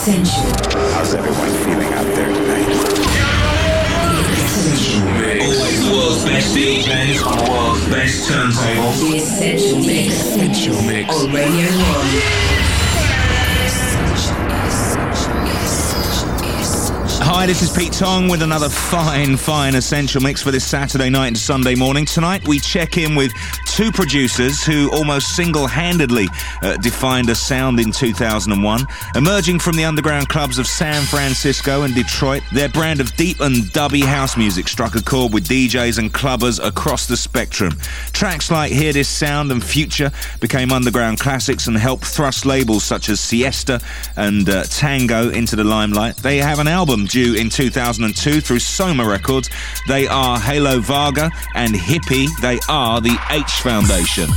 Essential. How's everyone feeling out there tonight? Essential. Always the world's best DJs on the world's best turntables. The Essential Mix. Essential Mix. On Radio 1. Hi, this is Pete Tong with another fine, fine essential mix for this Saturday night and Sunday morning. Tonight, we check in with two producers who almost single handedly uh, defined a sound in 2001. Emerging from the underground clubs of San Francisco and Detroit, their brand of deep and dubby house music struck a chord with DJs and clubbers across the spectrum. Tracks like Hear This Sound and Future became underground classics and helped thrust labels such as Siesta and uh, Tango into the limelight. They have an album due in 2002 through Soma Records. They are Halo Varga and Hipp-E. They are the H Foundation.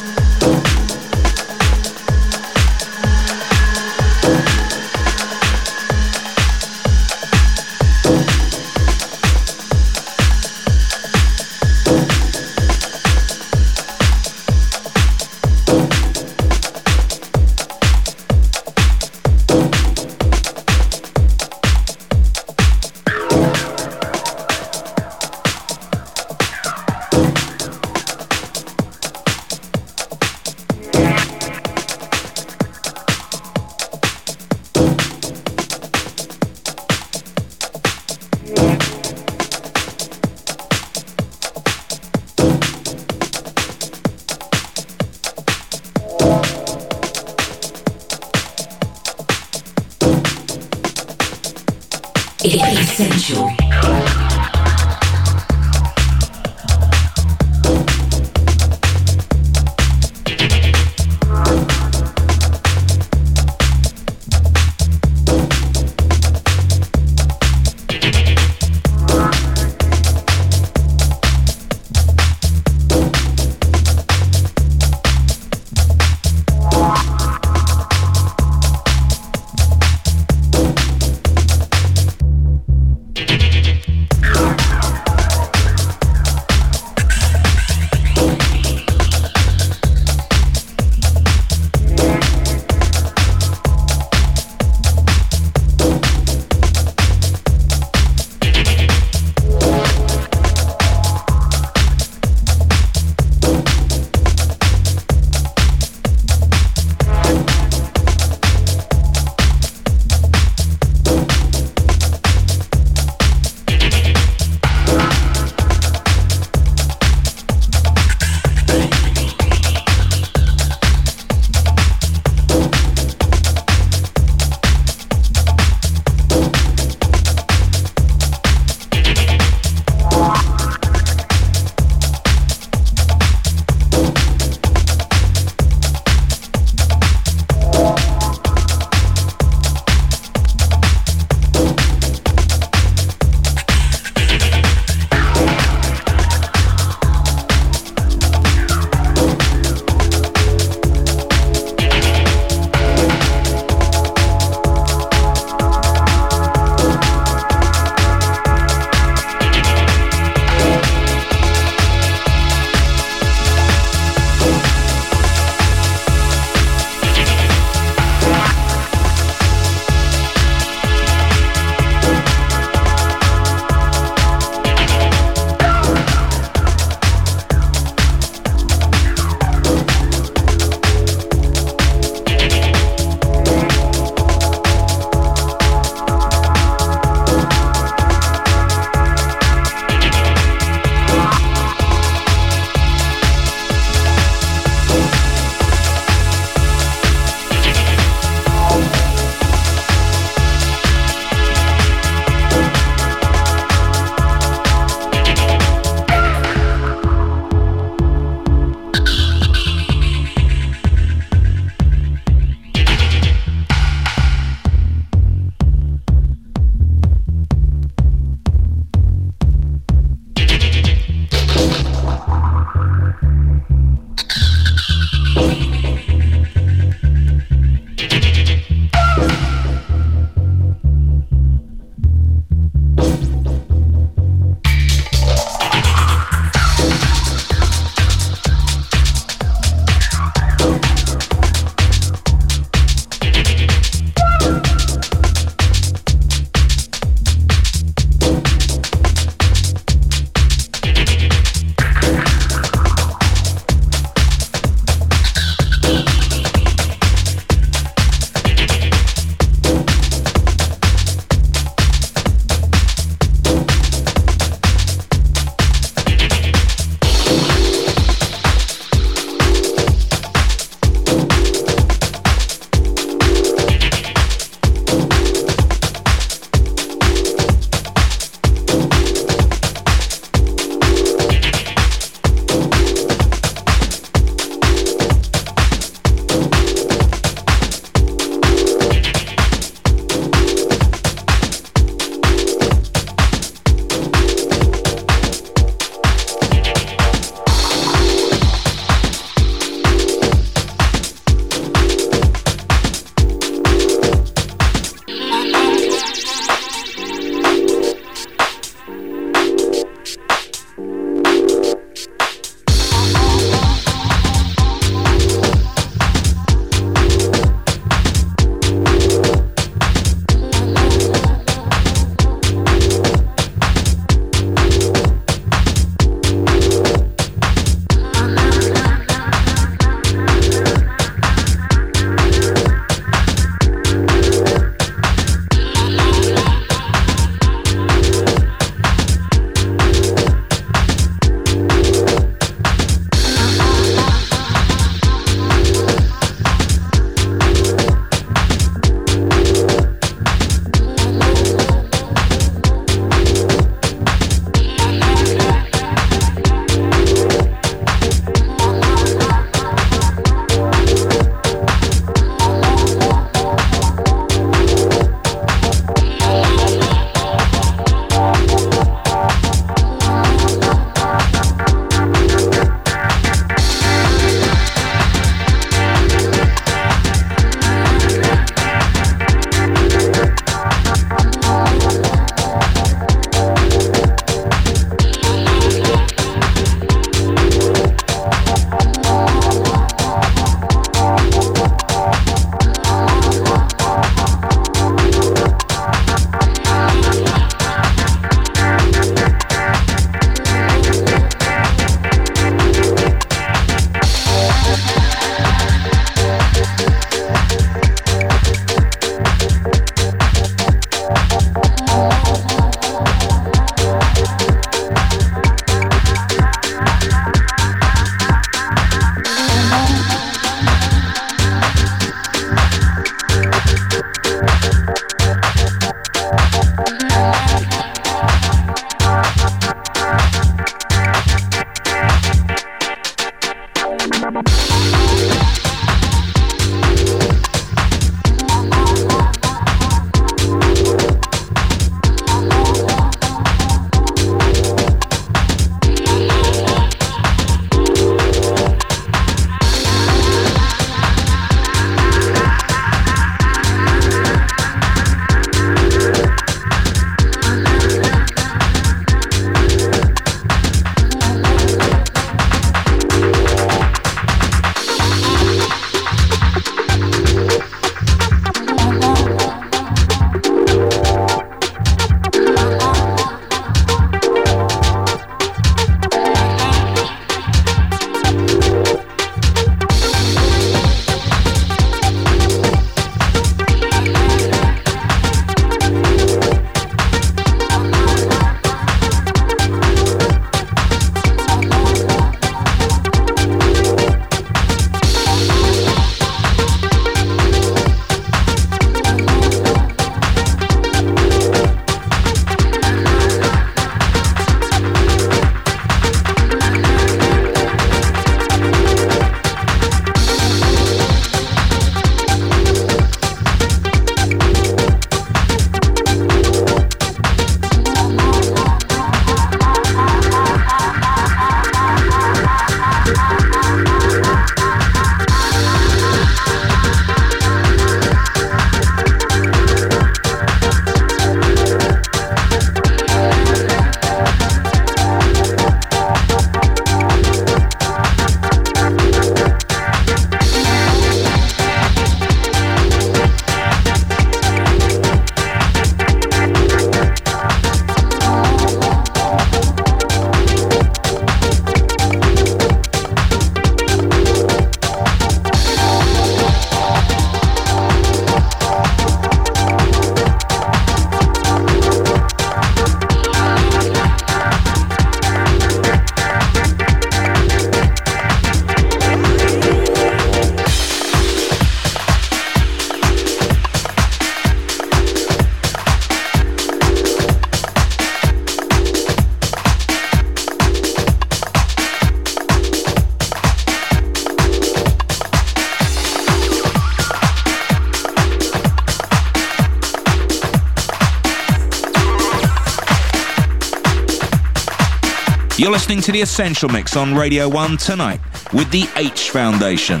Listening to The Essential Mix on Radio 1 tonight with the H Foundation.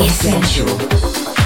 Essential.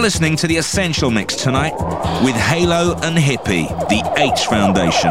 You're listening to the Essential Mix tonight with Halo and Hipp-E, the H Foundation.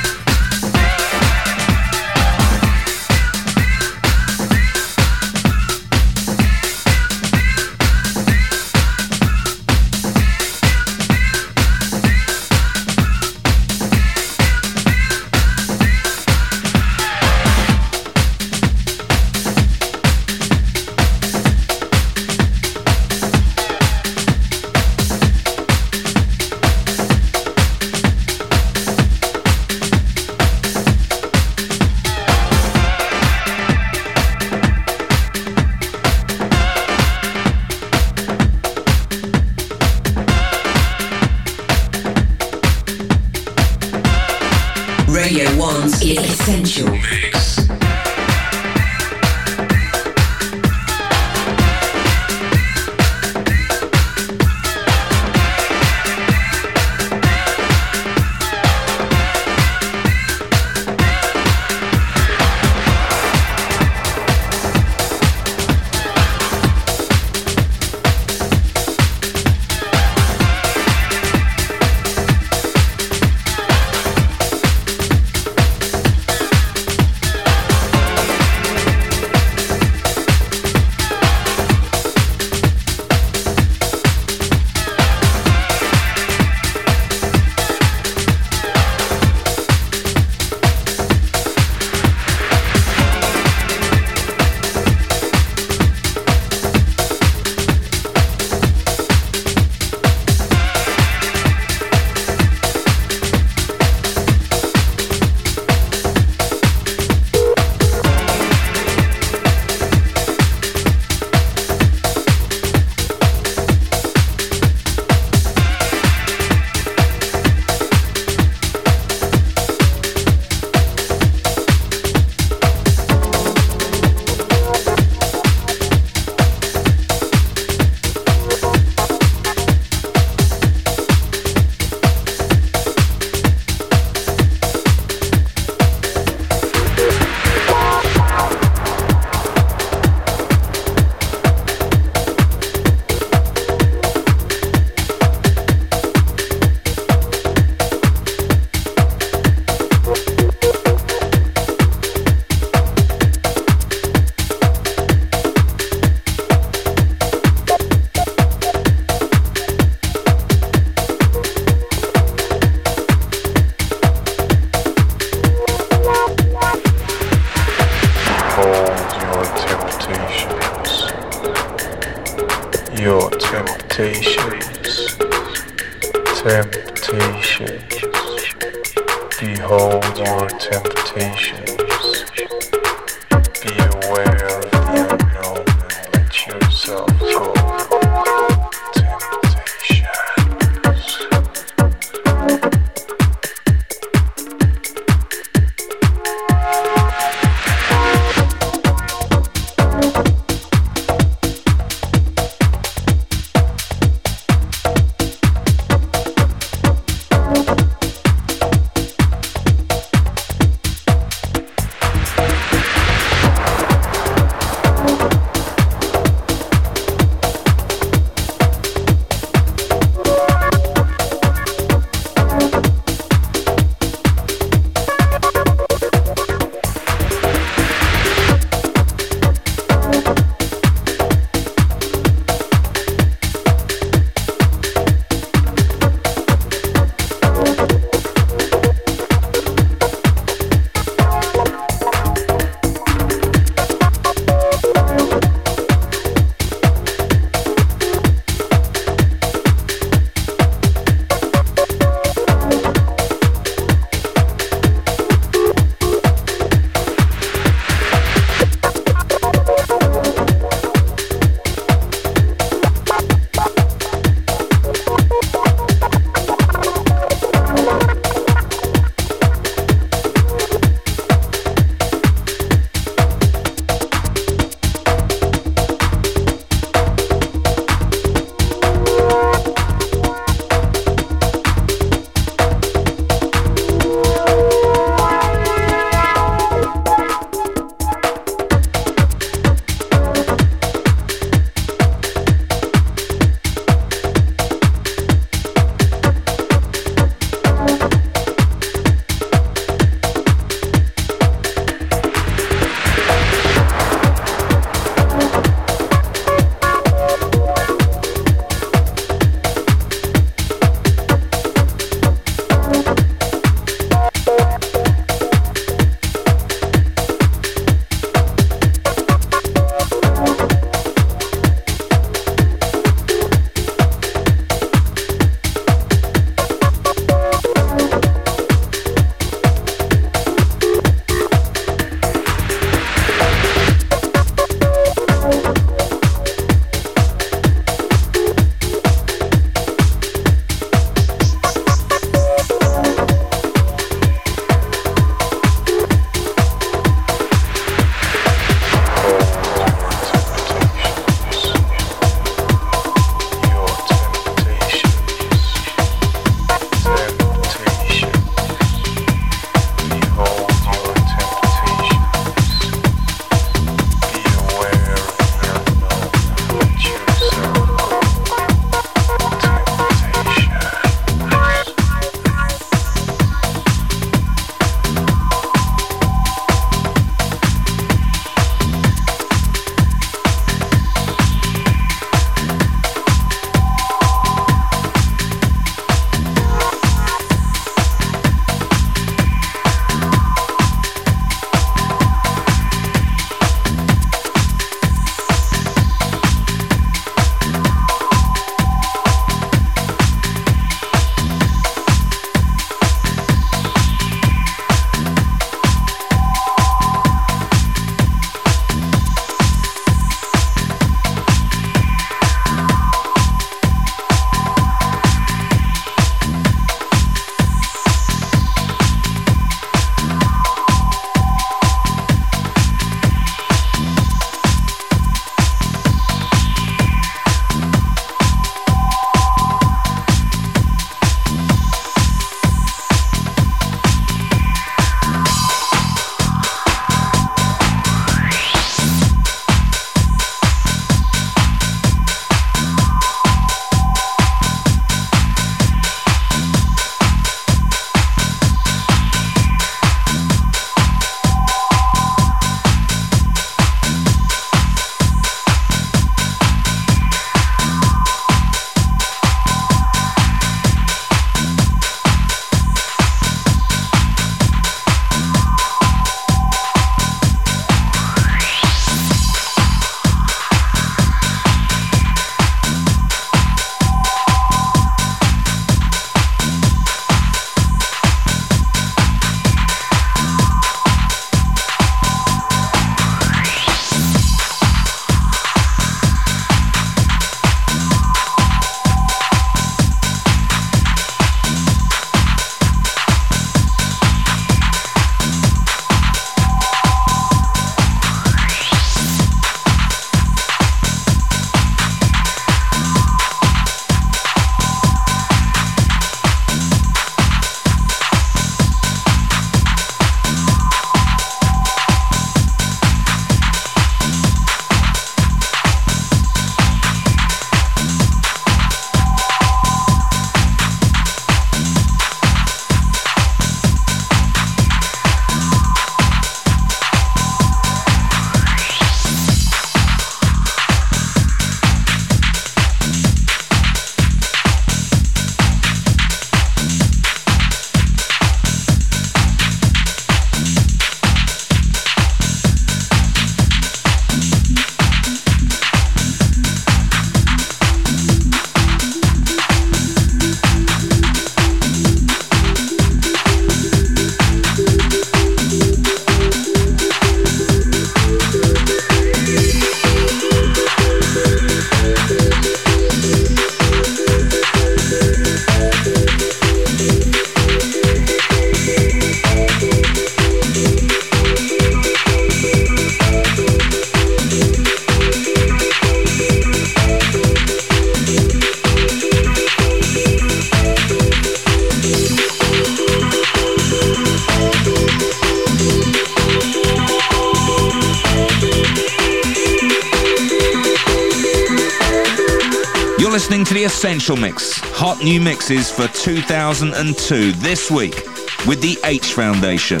Mix, hot new mixes for 2002 this week with the H Foundation.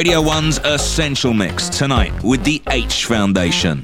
Radio 1's Essential Mix tonight with the H Foundation.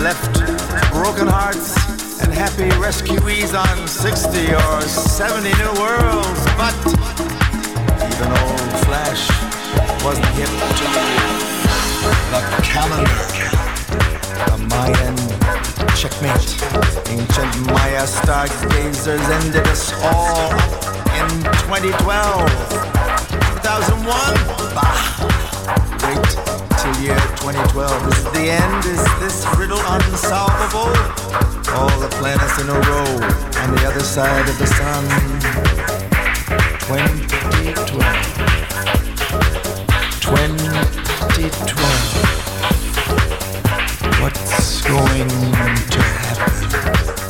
Left broken hearts and happy rescuees on 60 or 70 new worlds. But even old Flash wasn't hip to the calendar. The Mayan checkmate. Ancient Maya stargazers ended us all in 2012. 2001? Bah! Wait till year 2012. Is the end? Is this riddle unsolvable? All the planets in a row on the other side of the sun. 2012. 2012. What's going to happen?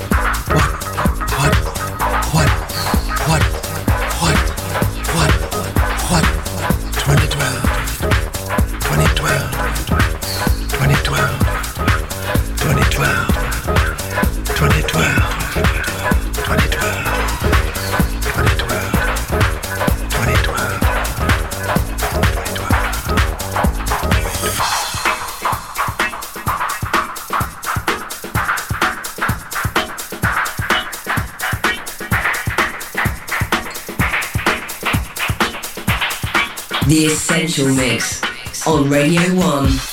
Radio 1.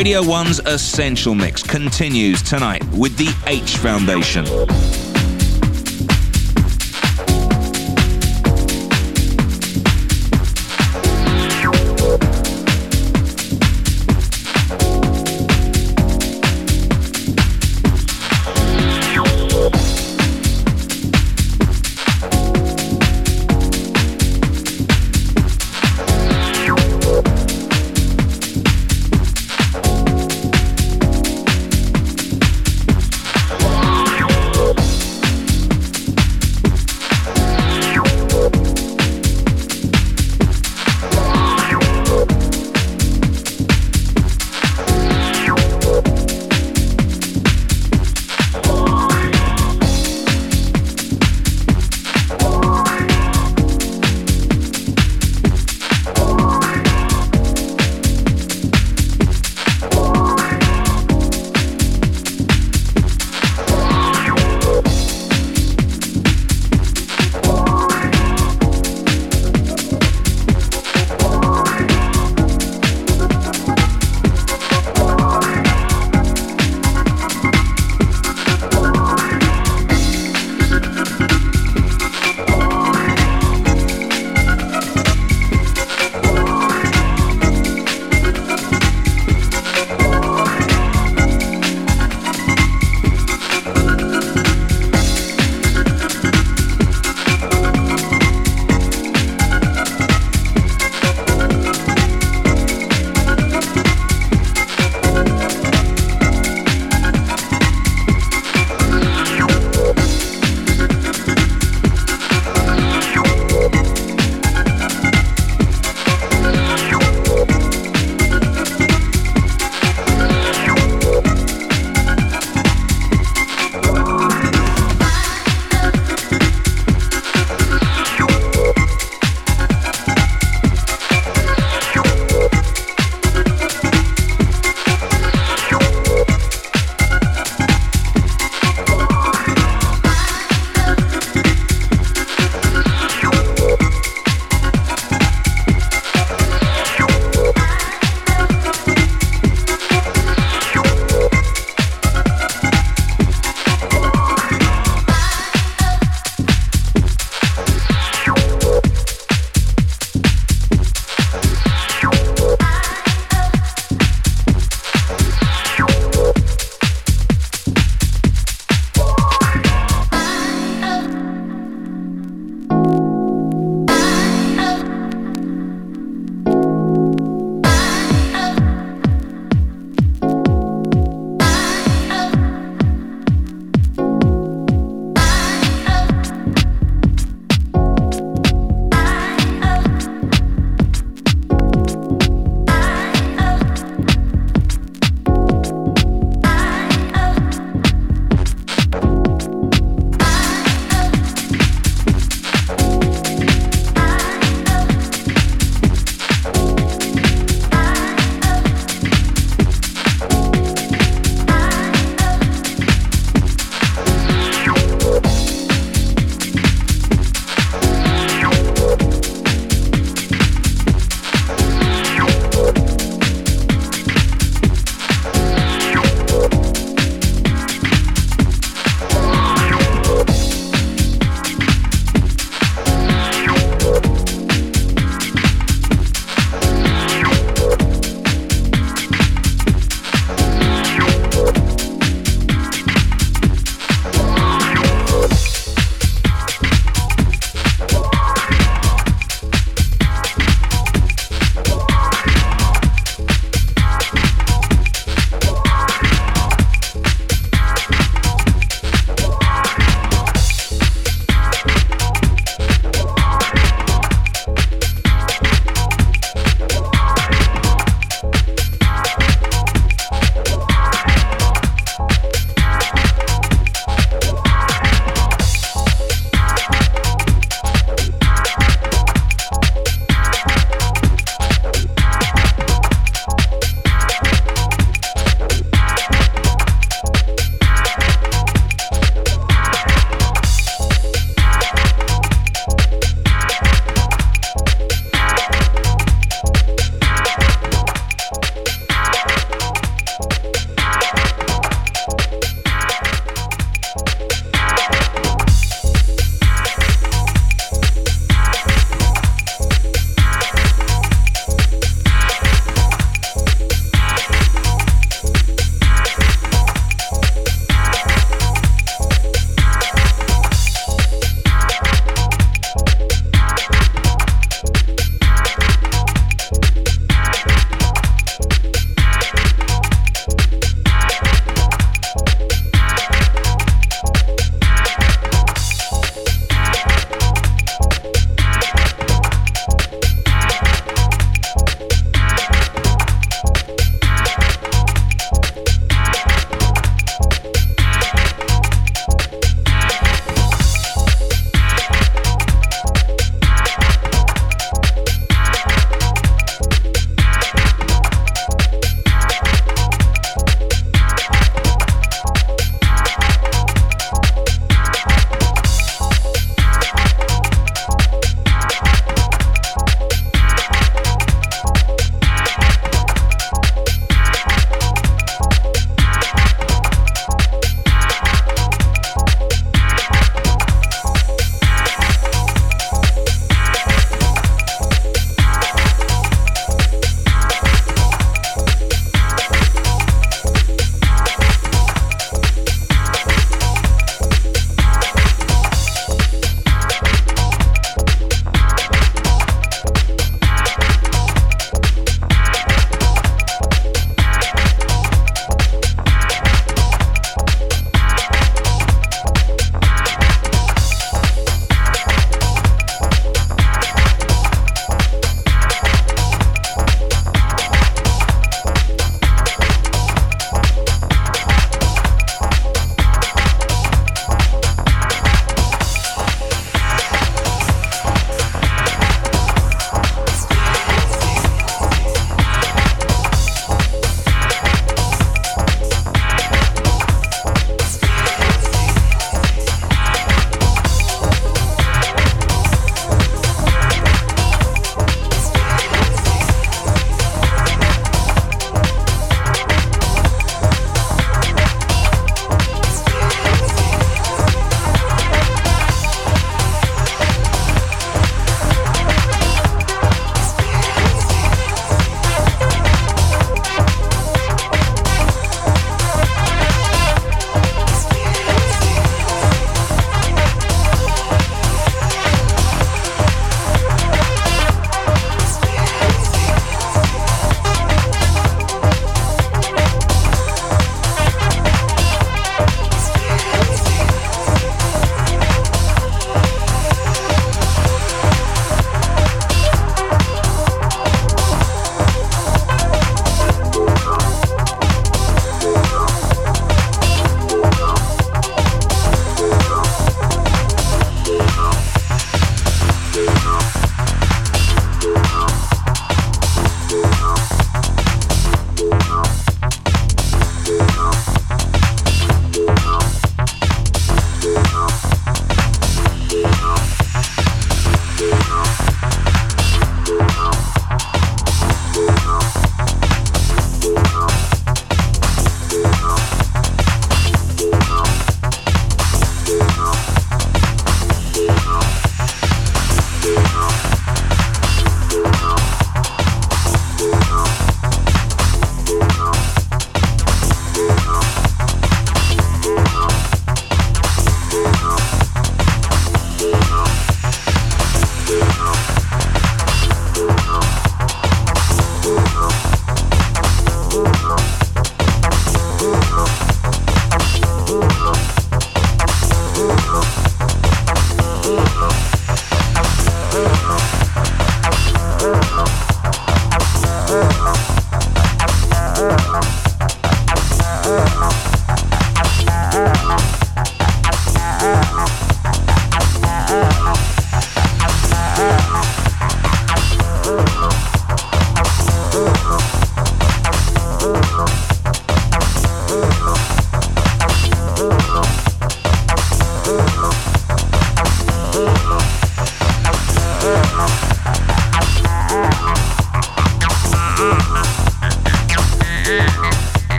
Radio 1's Essential Mix continues tonight with the H Foundation.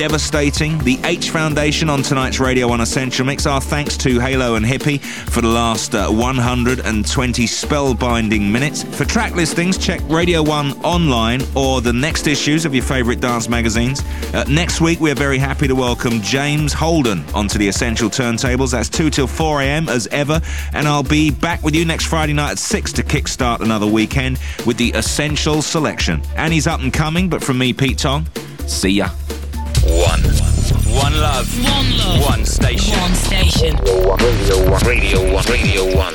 Devastating. The H Foundation on tonight's Radio 1 Essential Mix. Our thanks to Halo and Hipp-E for the last uh, 120 spellbinding minutes. For track listings, check Radio 1 online or the next issues of your favourite dance magazines. Uh, next week, we're very happy to welcome James Holden onto the Essential Turntables. That's 2 till 4 a.m. as ever. And I'll be back with you next Friday night at 6 to kickstart another weekend with the Essential Selection. Annie's up and coming, but from me, Pete Tong, see ya. One. One love. One love. One station. One station. Radio 1. Radio 1. Radio 1.